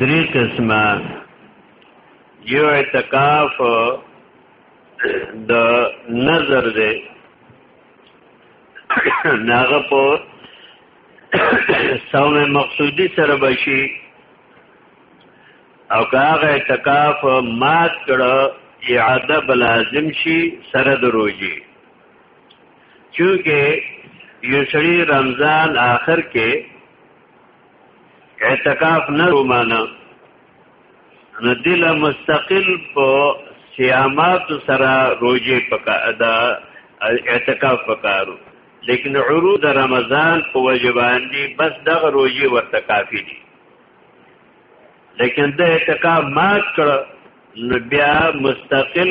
درې قسمه یو اعتکاف د نظر دی ناغه په سوم مقصودی سره بشي او کاغه اعتکاف مات کړه اعاده بلازم شي سره د روزي چونکه یو سړی رمضان آخر کې اعتکاف نه رومانه نو دل مستقل په صيامات سره روزه پکا ادا اعتکاف پکارو لیکن عروض رمضان په وجبان دي بس دغه روزي ورته کافي دي لیکن د اعتکاف مات کړ نو بیا مستقل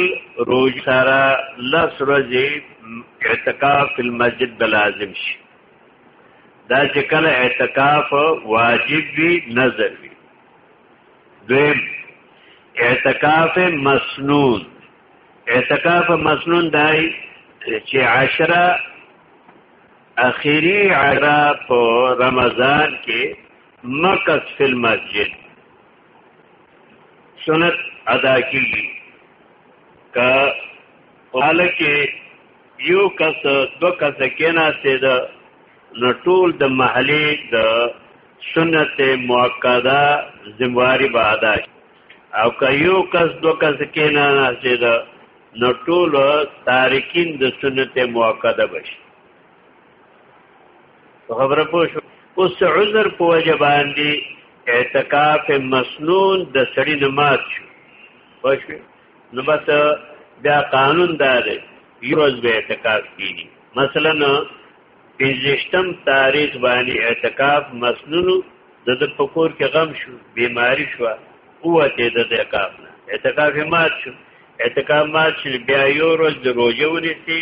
روز سره لس ورځې اعتکاف فی المسجد بلازم شي دا چې کله اعتکاف واجب وي نظر وي دویم اعتکاف مسنون اعتکاف مسنون دای چې عشره اخیری عشره په رمضان کې مکس فی المسجد سنت ادا کیږي کا حالکه یو کس دو کس کیناسته ده نو ټول د محلي د سنت مؤکده ذمہواری به ادا شي او که یو کس دو کس کیناسته ده نو ټول تارکین د سنت مؤکده بشي خبره پوه شو اوس عذر په وجه باندې اعتکاف مسنون د سړی نماز شو پښې نو بس بیا قانون دا دی یو ورځ به اعتکاف کیږي مثلا پنځشتم تاریخ باندې اعتکاف مسنون د د پکور کې غم شو بیماری شو قوته د اعتکاف نه اعتکاف مات شو اعتکاف مات شو بیا یو ورځ د روزه ونیسي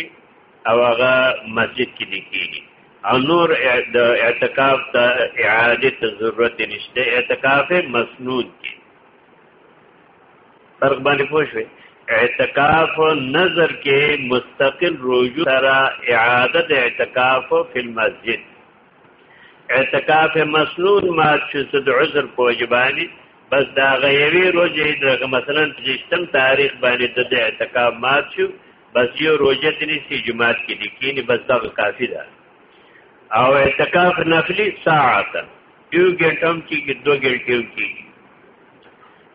او هغه مسجد کې لیکيږي او نور د اعتکاف ته اعاده ضرورت نشته اعتکاف مسنون کې فرق باندې پوه شوي اعتکاف نظر کې مستقل رجوع سره اعاده اعتکاف فی المسجد اعتکاف مسنون ما چې د عذر په وجبانی بس دا غیوی روزه درګه مثلا پښتم تاریخ باندې د اعتکاف مات شو بس یو روزه تني سي جمعات کې دي کینی بس دا کافی ده او اعتکاف نفلی ساعت یو ګټم کې دو ګټم کې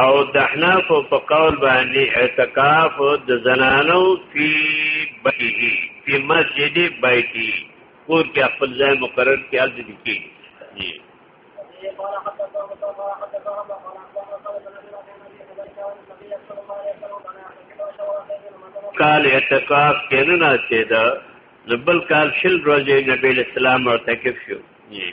او د احناف په قول باندې اعتکاف د زنانو فی بیته فی مسجد بیته کور کې خپل ځای مقرر کې حل دي کې جی کال اعتکاف کې نه ناشته ده بل کال شل ورځې نبی اسلام مرتکب شو جی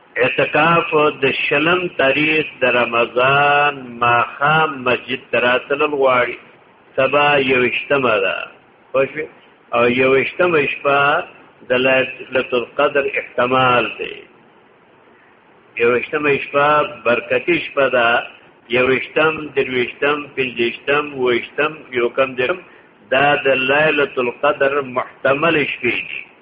اعتکاف د شلم تاریخ د رمضان ماخام مسجد تراتل غواړي سبا یوشتمه ده خوش او یوشتمه شپه د ليله القدر احتمال دی یوشتمه شپه برکتی شپه ده یوشتم دروشتم پنځشتم وشتم یو کم درم دا د ليله القدر محتمل شپه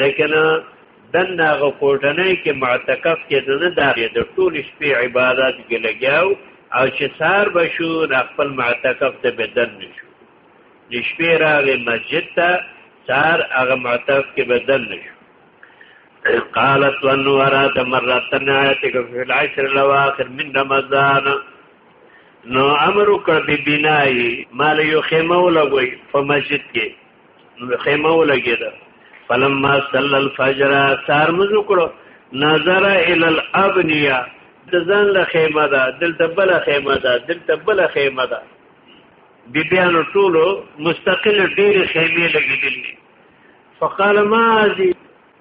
لیکن دنه غو کوټنۍ کې معتکف کې دنه داغه د ټول شپې عبادت کې لګیاو او چې سار بشو د خپل معتکف ته بدن نشو د شپې راغې مسجد ته سار هغه معتکف کې بدن نشو قالت ونورا تمرتن آیتک فی العشر الاواخر من رمضان نو امر کړ بی بنای مال یو خیمه ولګوي په مسجد کې نو خیمه ولګیده فلما صلی الفجر سار مزو کړو نظر ال الابنیا د ځان له خیمه ده دلته بل خیمه ده دلته بل خیمه ده بی بیانو ټولو مستقل ډیر خیمه لګیدلې فقال ما ذی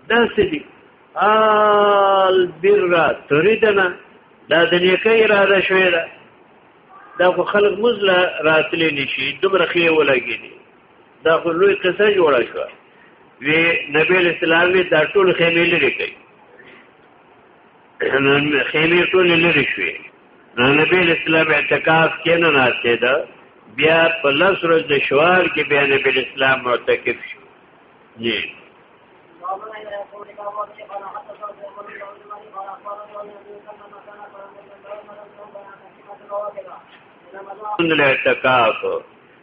داسې دي آل برا تريدنا دا د نیکه اراده شوې ده دا خو خلک مزله راتلې نشي دومره خې ولګېږي دا خو لوی قصه جوړه شو وی نبی اسلام وی دا ټول خیمه لري کوي نن خیمه ټول لري شوې نو نبی اسلام اعتکاف کینه ناشته دا بیا په لس ورځ د شوال کې بیا نبی اسلام معتکف شو جی الاعتکاف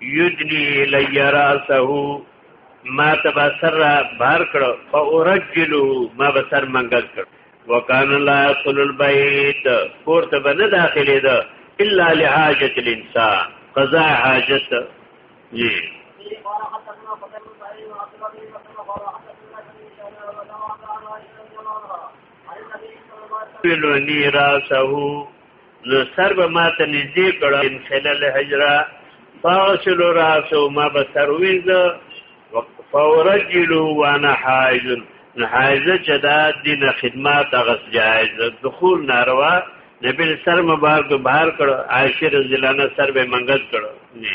یدنی الی راسه ما تبا سر بار کړو فورجلو ما بسر منګل کړو وکانه لا يدخل البيت کور ته بنه داخلي ده الا لحاجه الانسان قضاء حاجت جی پلونی راسه نو سر به ما ته نږدې کړ ان خلال حجره فاغسل راسه ما به سر وینځ فورجلو وانا حائز نو حائز چې دا دین خدمات غس جائز دخول ناروا نبی سر مبارک بهر کړ عائشه رضی الله عنها سر به منګت کړ نه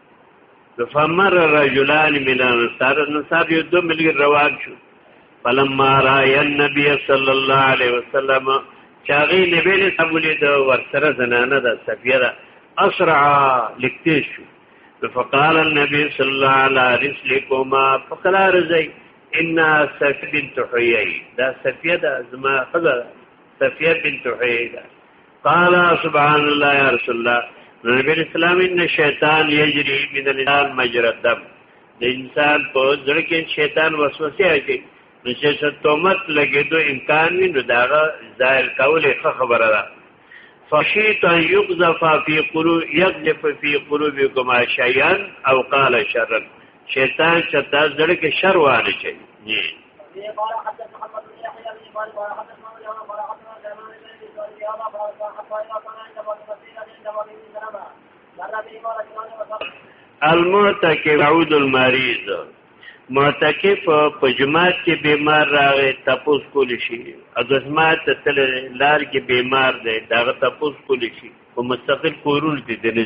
فمر رجلان من الانصار النصار یو دو ملګری روان شو فلما را النبي صلى الله عليه وسلم چاغي نبی له سمولې د ورسره زنانه د سفیره اسرع لکتیش شو فقال النبي صلى الله عليه رسلكما فقال رزي ان سفيه بنت حيي دا سفيه دا زما خزر سفيه بنت حيي دا قال سبحان الله يا رسول الله نبی اسلام ان شیطان یجری من الانسان مجرى الدم د انسان په ځړ کې شیطان وسوسه کوي نو چې څه تومت لګېدو امکان وي نو دا ظاهر کولې ښه خبره ده فشیت ان یقذف فی قلوب یقذف فی قلوبکما شیئا او قال شرا شیطان چې تاسو زړه کې شر وانه چي نه المعتکف عود المریض معتکف په جماعت کې بیمار راغی تپوس کول شي اګزمات ته تل لار کې بیمار دی دا تپوس کول شي په مستقل کورونه دي دنه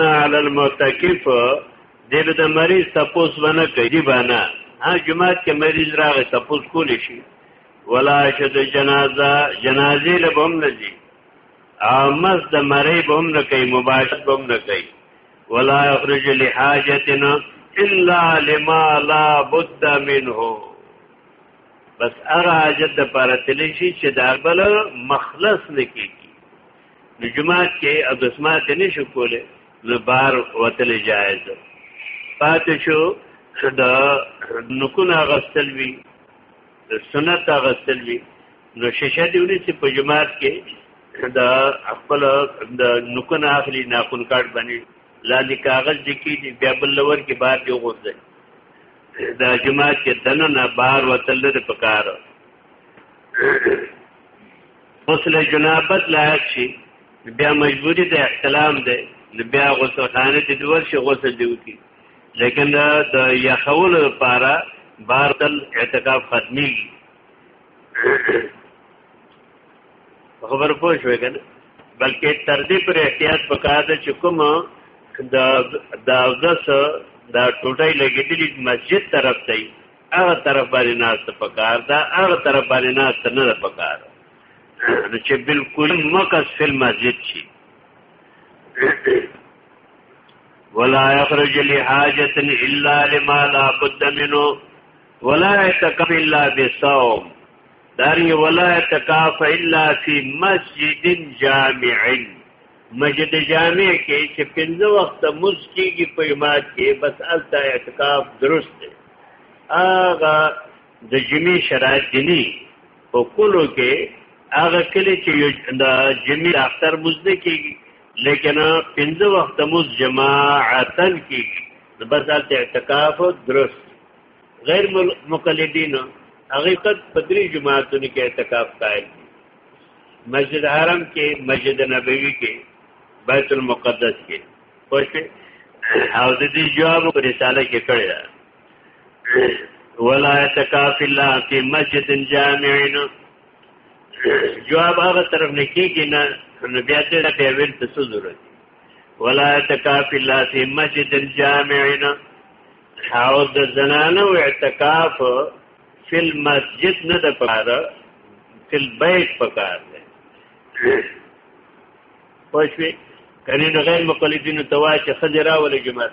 على المتكف دل د مریض تپوس ونه کوي دی باندې ها جمعات کې مریض راغی تپوس کول شي ولا شد جنازه جنازې له بم نه دي او مس د مری بم نه کوي مباشرت بم نه کوي ولا يخرج لحاجتنا الا لما لا بد منه بس هغه حاجت د پاره تللی شي چې دا بل مخلص نکېږي نو جماعت کې او دسمات نه شو کوله نو بار وتل جایز پاتې شو د نکونه غسل وی د سنت غسل وی نو شیشه دیونی چې په جماعت کې دا خپل د نکن اخلي ناخن کارت باندې لاندې کاغذ لیکي دی بیا بل لور کې بار دی غوځي دا جماعت کې دنه نه بار وتل نه پکار غسل جنابت لایق شي بیا مجبوری د احتلام دی بیا غسل خانه ته دور شي غسل دی وکي لیکن د یخول لپاره بار تل اعتکاف ختمي خبر پوه شوې کنه بلکې تر دې پر احتیاط پکار دی چې کوم د د اوس دا ټوټه لګېدلې مسجد طرف ته هغه طرف باندې ناس ته پکار دا هغه طرف باندې ناس ته نه پکار چې بالکل مکس فل مسجد شي ولا يخرج لحاجه الا لما لا بد منه ولا يتكف الا بصوم داری ولا يتكاف الا في مسجد جامع مسجد جامع کې چې پنځه وخت مز کېږي په امات کې بس الته اعتکاف درست دی هغه د جمی شرایط دي نه په کولو کې هغه کلی چې د جمی اختر مزده کېږي لیکن پنځه وخت موز جماعتن کیږي نو بس حالت اعتکاف درست غیر مقلدین هغه قد پدری جماعتونو کې اعتکاف قائل مسجد حرم کې مسجد نبوي کې بیت المقدس کې خوښ او د دې جواب په رساله کې کړی دا ولا اعتکاف الا فی مسجد جامعین جواب هغه طرف نه کېږي نه نو بیا دې لا بیا ویل ته څه ضرورت ولا اعتکاف الا فی مسجد الجامعنا او د زنانو اعتکاف فی المسجد نه د پاره فی البیت پکار دی پښوی کني نو غیر مقلدین توا چې خځه راولې جماعت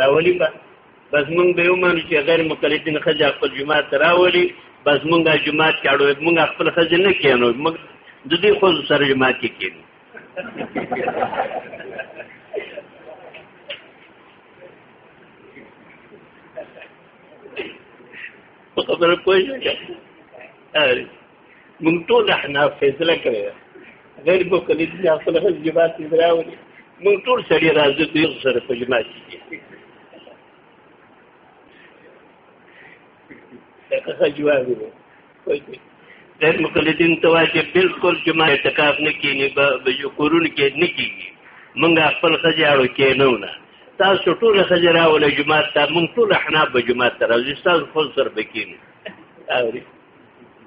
راولي په بس مونږ به ومنو چې غیر مکلفین خځه خپل جماعت راولي بس مونږه جماعت کاړو مونږ خپل خځه نه کینو مونږ د دې خو سره جماعت کې کینو خبره پوه شئ موږ ټول احناف فیصله کړې ده غیر په کلی چې خپل خپل جماعت یې راوړي موږ ټول سړي راځو دوی سره په جماعت کې څه جواب دی غیر مقلدین ته وایي چې بالکل جمعه اعتکاف نه کینی به کورونه کې نه کیږي موږ خپل خځاړو کې نه ونه تاسو ټول خځراو له جمعه ته موږ ټول احناف به جمعه ته راځو تاسو خپل سر بکینی اوري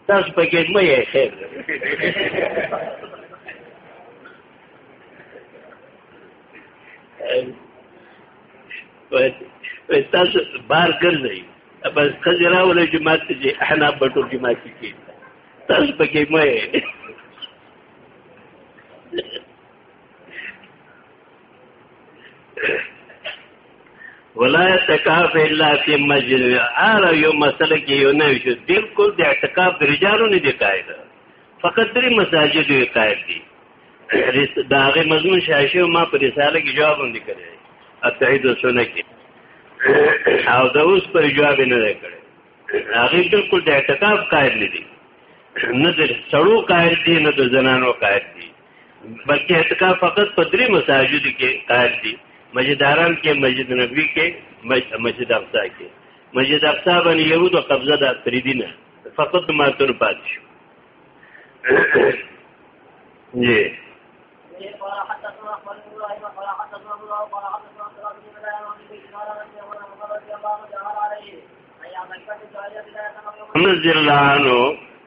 تاسو په کې مې یې خیر تاسو بار ګرځئ بس خځه راولې چې ماته چې احنا په ټول کې ماته کې تاسو په کې مې ولا اعتکاف الا فی مسجد ار یو مسله کې یو نه شو بالکل د اعتکاف د رجالو نه دی قاعده فقط درې مساجد یې قائد دي دا هغه مضمون شایشه ما په رساله کې جواب هم لیکلی اتحید السنه کې او دا اوس پر جواب نه دی کړی هغه بالکل د اعتکاف قائد نه دي نه د سړو قائد دي نه د زنانو قائد دي بلکې اعتکاف فقط په درې مساجد کې قائل دي مسجد حرام کې مسجد نبوي کې مسجد اقصا کې مسجد اقصا باندې يهود او قبضه د فریدینه فقط ماتور پات شو جی نزل الله عنه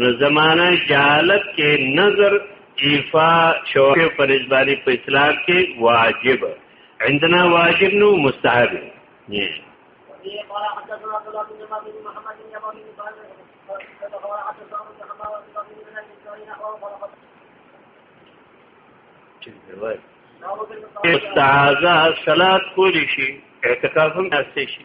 نو زمانہ جهالت کې نظر ایفا شواب پر اجباری په اسلام کې واجب عندنا واجب نو مستحب نه استعاذہ صلات کولی شي اعتکاف هم ناشته شي